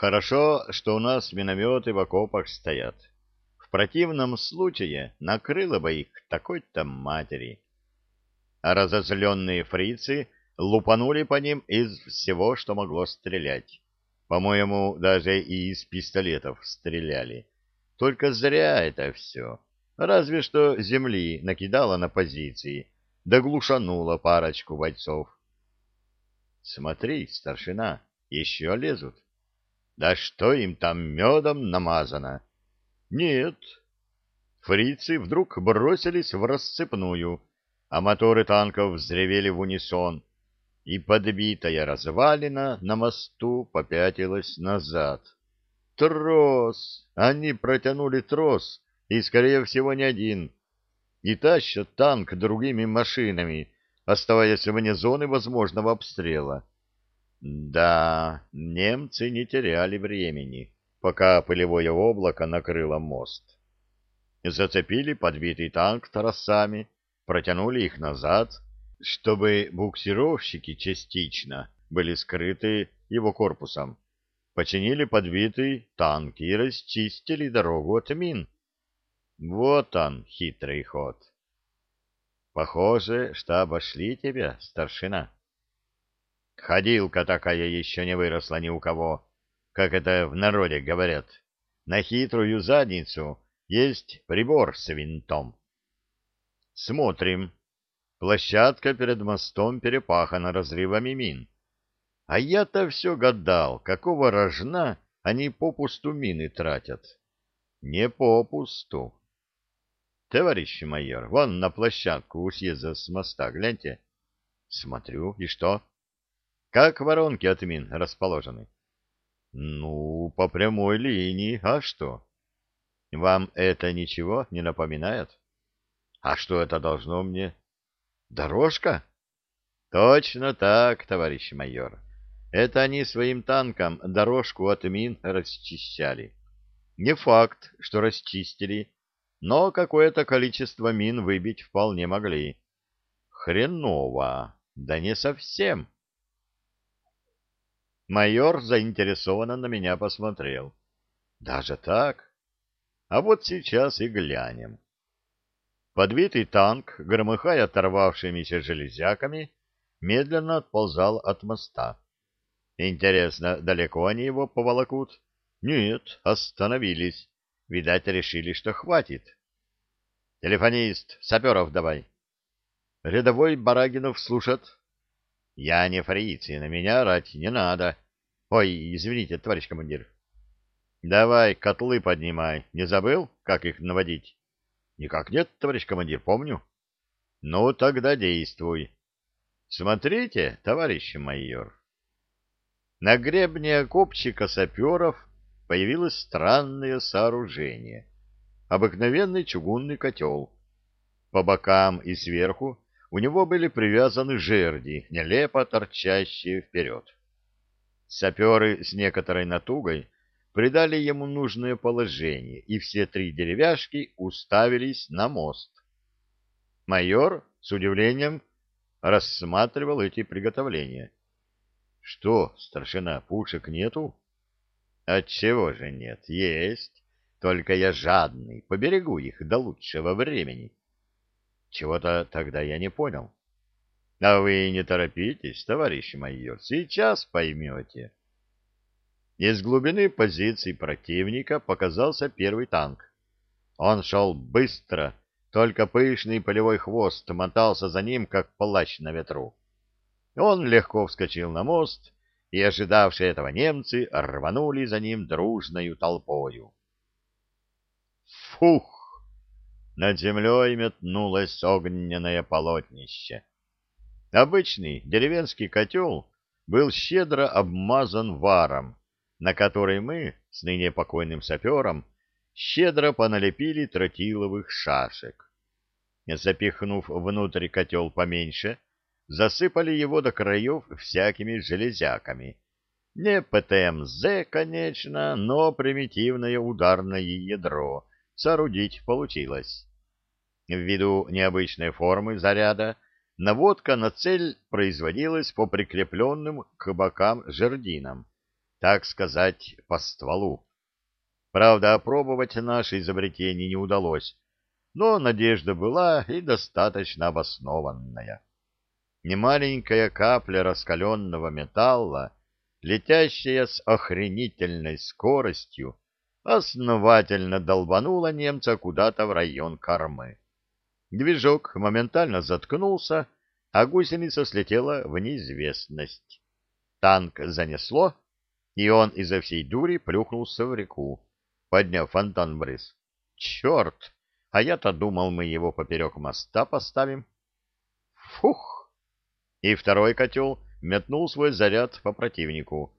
Хорошо, что у нас минометы в окопах стоят. В противном случае накрыло бы их такой-то матери. А разозленные фрицы лупанули по ним из всего, что могло стрелять. По-моему, даже и из пистолетов стреляли. Только зря это все. Разве что земли накидала на позиции, да глушанула парочку бойцов. Смотри, старшина, еще лезут. Да что им там медом намазано? Нет. Фрицы вдруг бросились в расцепную, а моторы танков взревели в унисон, и подбитая развалина на мосту попятилась назад. Трос! Они протянули трос, и, скорее всего, не один, и тащат танк другими машинами, оставаясь вне зоны возможного обстрела. Да, немцы не теряли времени, пока пылевое облако накрыло мост. Зацепили подбитый танк тросами, протянули их назад, чтобы буксировщики частично были скрыты его корпусом. Починили подбитый танк и расчистили дорогу от мин. Вот он, хитрый ход. Похоже, что обошли тебя, старшина. Ходилка такая еще не выросла ни у кого, как это в народе говорят. На хитрую задницу есть прибор с винтом. Смотрим. Площадка перед мостом перепахана разрывами мин. А я-то все гадал, какого рожна они попусту мины тратят. Не попусту. Товарищ майор, вон на площадку у съезда с моста, гляньте. Смотрю, и что? Как воронки от мин расположены? Ну, по прямой линии, а что? Вам это ничего не напоминает? А что это должно мне? Дорожка? Точно так, товарищ майор. Это они своим танкам дорожку от мин расчищали. Не факт, что расчистили, но какое-то количество мин выбить вполне могли. Хреново, да не совсем. Майор заинтересованно на меня посмотрел. Даже так? А вот сейчас и глянем. Подбитый танк, громыхая оторвавшимися железяками, медленно отползал от моста. Интересно, далеко они его поволокут? Нет, остановились. Видать, решили, что хватит. Телефонист, саперов давай. Рядовой Барагинов слушает. Я не фриц, и на меня орать не надо. Ой, извините, товарищ командир. Давай, котлы поднимай. Не забыл, как их наводить? Никак нет, товарищ командир, помню. Ну, тогда действуй. Смотрите, товарищ майор. На гребне окопчика саперов появилось странное сооружение. Обыкновенный чугунный котел. По бокам и сверху у него были привязаны жерди, нелепо торчащие вперед. Саперы с некоторой натугой придали ему нужное положение, и все три деревяшки уставились на мост. Майор с удивлением рассматривал эти приготовления. — Что, старшина, пушек нету? — Отчего же нет? Есть. Только я жадный, поберегу их до лучшего времени. Чего-то тогда я не понял. А вы не торопитесь, товарищ майор, сейчас поймете. Из глубины позиций противника показался первый танк. Он шел быстро, только пышный полевой хвост мотался за ним, как плащ на ветру. Он легко вскочил на мост, и ожидавшие этого немцы рванули за ним дружною толпою. Фух! Над землей метнулось огненное полотнище. Обычный деревенский котел был щедро обмазан варом, на который мы с ныне покойным сапером щедро поналепили тротиловых шашек. Запихнув внутрь котел поменьше, засыпали его до краев всякими железяками. Не ПТМЗ, конечно, но примитивное ударное ядро соорудить получилось. Ввиду необычной формы заряда наводка на цель производилась по прикрепленным к бокам жердинам, так сказать, по стволу. Правда, опробовать наше изобретение не удалось, но надежда была и достаточно обоснованная. Немаленькая капля раскаленного металла, летящая с охренительной скоростью, основательно долбанула немца куда-то в район кормы. Движок моментально заткнулся, а гусеница слетела в неизвестность. Танк занесло, и он изо всей дури плюхнулся в реку, подняв фонтан брыз. Черт! А я-то думал, мы его поперек моста поставим. Фух! И второй котел метнул свой заряд по противнику.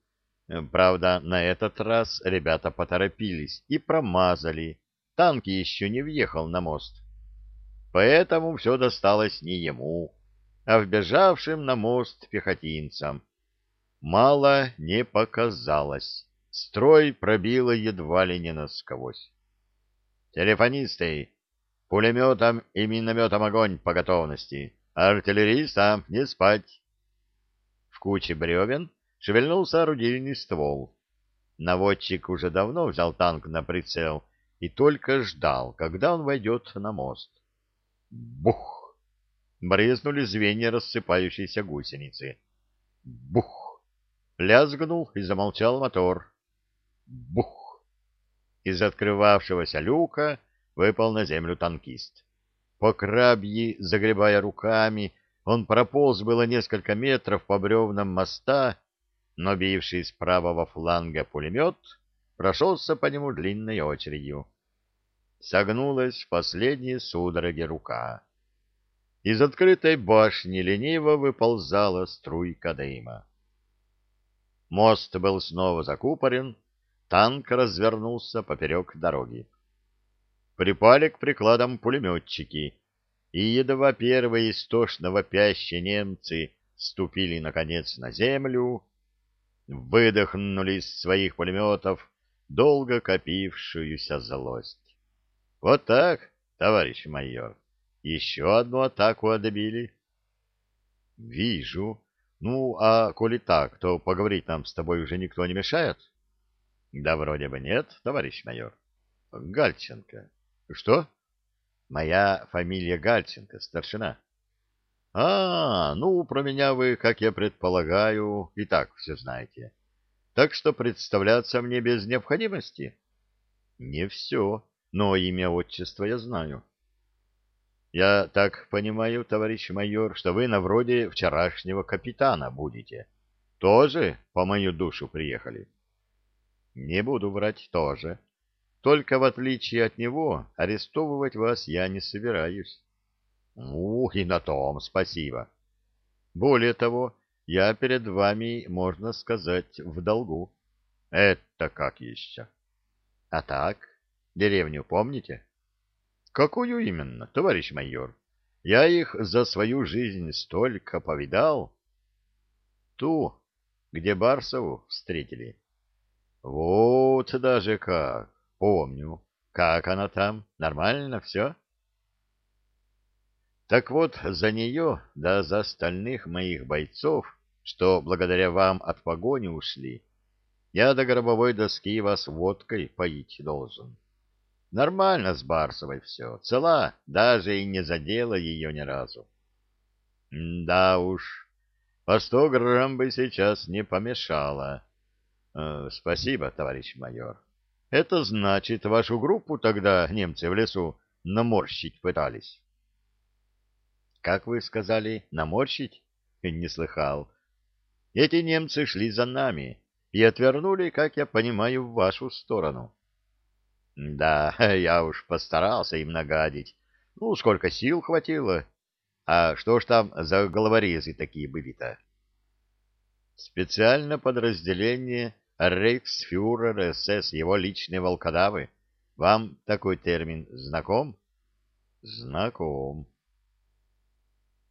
Правда, на этот раз ребята поторопились и промазали. Танк еще не въехал на мост. Поэтому все досталось не ему, а вбежавшим на мост пехотинцам. Мало не показалось. Строй пробило едва ли не насквозь. «Телефонисты! Пулеметом и минометом огонь по готовности! Артиллеристам не спать!» В куче бревен шевельнулся орудийный ствол. Наводчик уже давно взял танк на прицел и только ждал, когда он войдет на мост. Бух! Брызнули звенья рассыпающейся гусеницы. Бух! Лязгнул и замолчал мотор. Бух! Из открывавшегося люка выпал на землю танкист. По крабьи, загребая руками, он прополз было несколько метров по бревнам моста, но бивший с правого фланга пулемет прошелся по нему длинной очередью. Согнулась в последние судороги рука. Из открытой башни лениво выползала струйка дыма. Мост был снова закупорен, танк развернулся поперек дороги. Припали к прикладам пулеметчики, и едва первые истошно вопящие немцы ступили, наконец, на землю, выдохнули из своих пулеметов долго копившуюся злость. Вот так, товарищ майор, еще одну атаку отбили. Вижу. Ну, а коли так, то поговорить нам с тобой уже никто не мешает? Да вроде бы нет, товарищ майор. Гальченко. Что? Моя фамилия Гальченко, старшина. А, ну, про меня вы, как я предполагаю, и так все знаете. Так что представляться мне без необходимости? Не все, но имя отчество я знаю. Я так понимаю, товарищ майор, что вы на вроде вчерашнего капитана будете. Тоже по мою душу приехали? Не буду врать тоже. Только в отличие от него, арестовывать вас я не собираюсь. Ну, и на том спасибо. Более того, я перед вами, можно сказать, в долгу. Это как еще? А так, деревню помните? Какую именно, товарищ майор? Я их за свою жизнь столько повидал. Ту, где Барсову встретили. Вот даже как. Помню. Как она там? Нормально все? Так вот, за нее, да за остальных моих бойцов, что благодаря вам от погони ушли, я до гробовой доски вас водкой поить должен. Нормально с Барсовой все, цела, даже и не задела ее ни разу. Да уж, по сто грамм бы сейчас не помешало. Э, спасибо, товарищ майор. Это значит, вашу группу тогда немцы в лесу наморщить пытались. Как вы сказали, наморщить? Не слыхал. Эти немцы шли за нами и отвернули, как я понимаю, в вашу сторону. Да, я уж постарался им нагадить. Ну, сколько сил хватило. А что ж там за головорезы такие были-то? Специально подразделение Рейхсфюрер СС, его личные волкодавы. Вам такой термин знаком? Знаком.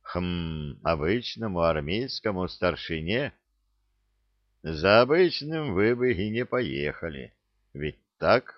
Хм, обычному армейскому старшине? За обычным вы бы и не поехали. Ведь так?